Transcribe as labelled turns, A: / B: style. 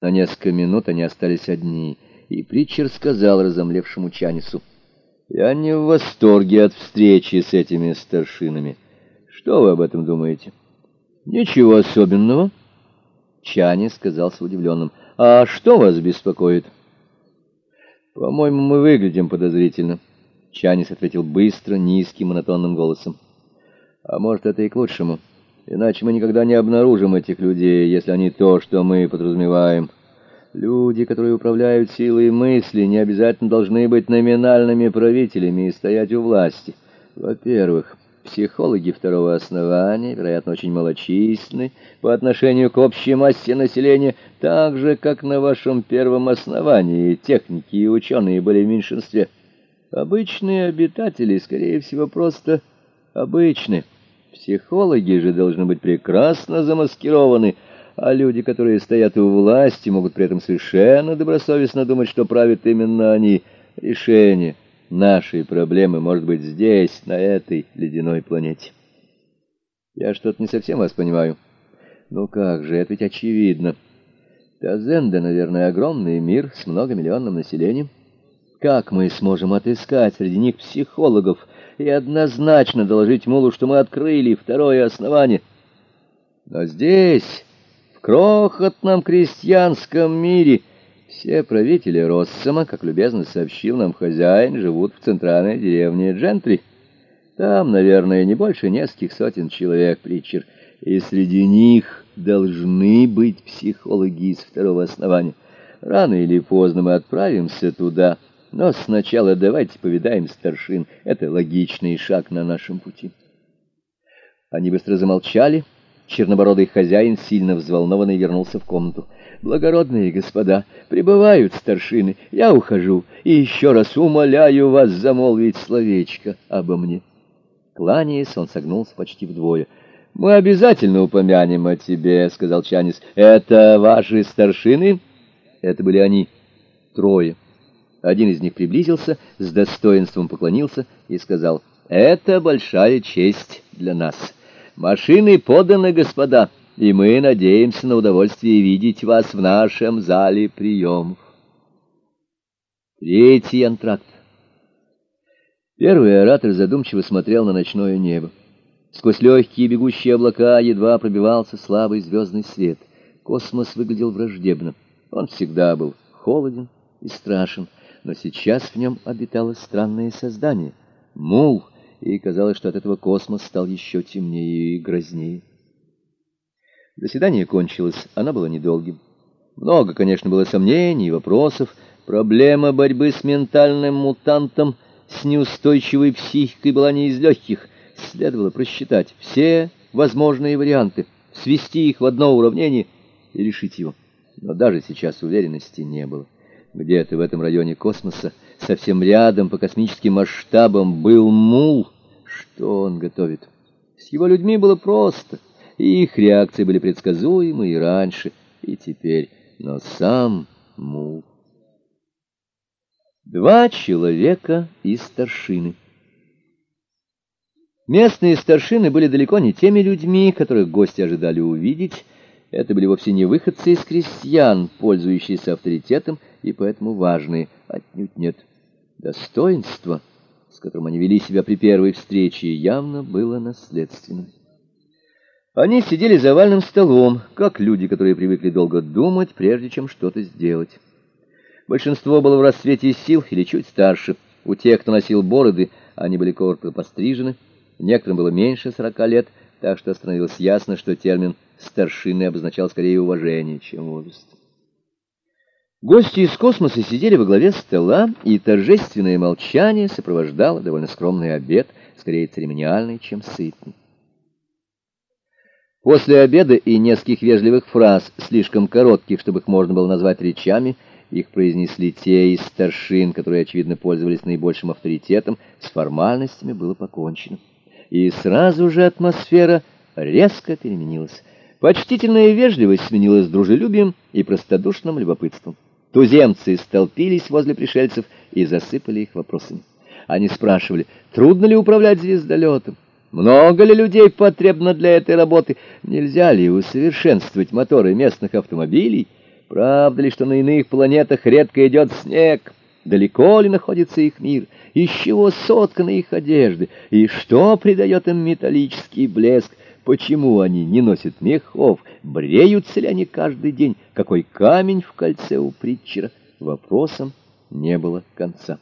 A: На несколько минут они остались одни, и Притчер сказал разомлевшему Чанису, «Я не в восторге от встречи с этими старшинами. Что вы об этом думаете?» «Ничего особенного», — Чанис сказал с удивленным. «А что вас беспокоит?» «По-моему, мы выглядим подозрительно», — Чанис ответил быстро, низким, монотонным голосом. «А может, это и к лучшему». Иначе мы никогда не обнаружим этих людей, если они то, что мы подразумеваем. Люди, которые управляют силой мысли, не обязательно должны быть номинальными правителями и стоять у власти. Во-первых, психологи второго основания, вероятно, очень малочисленны по отношению к общей массе населения, так же, как на вашем первом основании техники и ученые были в меньшинстве. Обычные обитатели, скорее всего, просто обычные. Психологи же должны быть прекрасно замаскированы, а люди, которые стоят у власти, могут при этом совершенно добросовестно думать, что правят именно они. Решение нашей проблемы может быть здесь, на этой ледяной планете. Я что-то не совсем вас понимаю. Ну как же, это ведь очевидно. Тазенда, наверное, огромный мир с многомиллионным населением. Как мы сможем отыскать среди них психологов, и однозначно доложить Мулу, что мы открыли второе основание. Но здесь, в крохотном крестьянском мире, все правители Россома, как любезно сообщил нам хозяин, живут в центральной деревне Джентри. Там, наверное, не больше нескольких сотен человек, Притчер, и среди них должны быть психологи из второго основания. Рано или поздно мы отправимся туда — но сначала давайте повидаем старшин. Это логичный шаг на нашем пути. Они быстро замолчали. Чернобородый хозяин, сильно взволнованный, вернулся в комнату. «Благородные господа, прибывают старшины. Я ухожу, и еще раз умоляю вас замолвить словечко обо мне». Кланяясь, он согнулся почти вдвое. «Мы обязательно упомянем о тебе», — сказал Чанис. «Это ваши старшины?» Это были они, трое. Один из них приблизился, с достоинством поклонился и сказал, «Это большая честь для нас. Машины поданы, господа, и мы надеемся на удовольствие видеть вас в нашем зале приемов». Третий антракт. Первый оратор задумчиво смотрел на ночное небо. Сквозь легкие бегущие облака едва пробивался слабый звездный свет. Космос выглядел враждебно. Он всегда был холоден и страшен но сейчас в нем обитало странное создание — мул, и казалось, что от этого космос стал еще темнее и грознее. Заседание кончилось, оно было недолгим. Много, конечно, было сомнений и вопросов. Проблема борьбы с ментальным мутантом, с неустойчивой психикой была не из легких. Следовало просчитать все возможные варианты, свести их в одно уравнение и решить его. Но даже сейчас уверенности не было. Где-то в этом районе космоса, совсем рядом по космическим масштабам, был мул. Что он готовит? С его людьми было просто, их реакции были предсказуемы и раньше, и теперь. Но сам мул. Два человека из старшины. Местные старшины были далеко не теми людьми, которых гости ожидали увидеть, это были вовсе не выходцы из крестьян, пользующиеся авторитетом и поэтому важные. Отнюдь нет. Достоинство, с которым они вели себя при первой встрече, явно было наследственным. Они сидели за овальным столом, как люди, которые привыкли долго думать, прежде чем что-то сделать. Большинство было в расцвете сил или чуть старше. У тех, кто носил бороды, они были коротко пострижены. Некоторым было меньше сорока лет, так что становилось ясно, что термин старшины обозначал скорее уважение, чем возраст. Гости из космоса сидели во главе стола, и торжественное молчание сопровождало довольно скромный обед, скорее церемониальный, чем сытный. После обеда и нескольких вежливых фраз, слишком коротких, чтобы их можно было назвать речами, их произнесли те из старшин, которые, очевидно, пользовались наибольшим авторитетом, с формальностями было покончено. И сразу же атмосфера резко переменилась. Почтительная вежливость сменилась дружелюбием и простодушным любопытством. Туземцы столпились возле пришельцев и засыпали их вопросами. Они спрашивали, трудно ли управлять звездолетом, много ли людей потребно для этой работы, нельзя ли усовершенствовать моторы местных автомобилей, Правда ли, что на иных планетах редко идет снег? Далеко ли находится их мир? Из чего сотканы их одежды? И что придает им металлический блеск? Почему они не носят мехов? Бреются ли они каждый день? Какой камень в кольце у Притчера? Вопросом не было конца.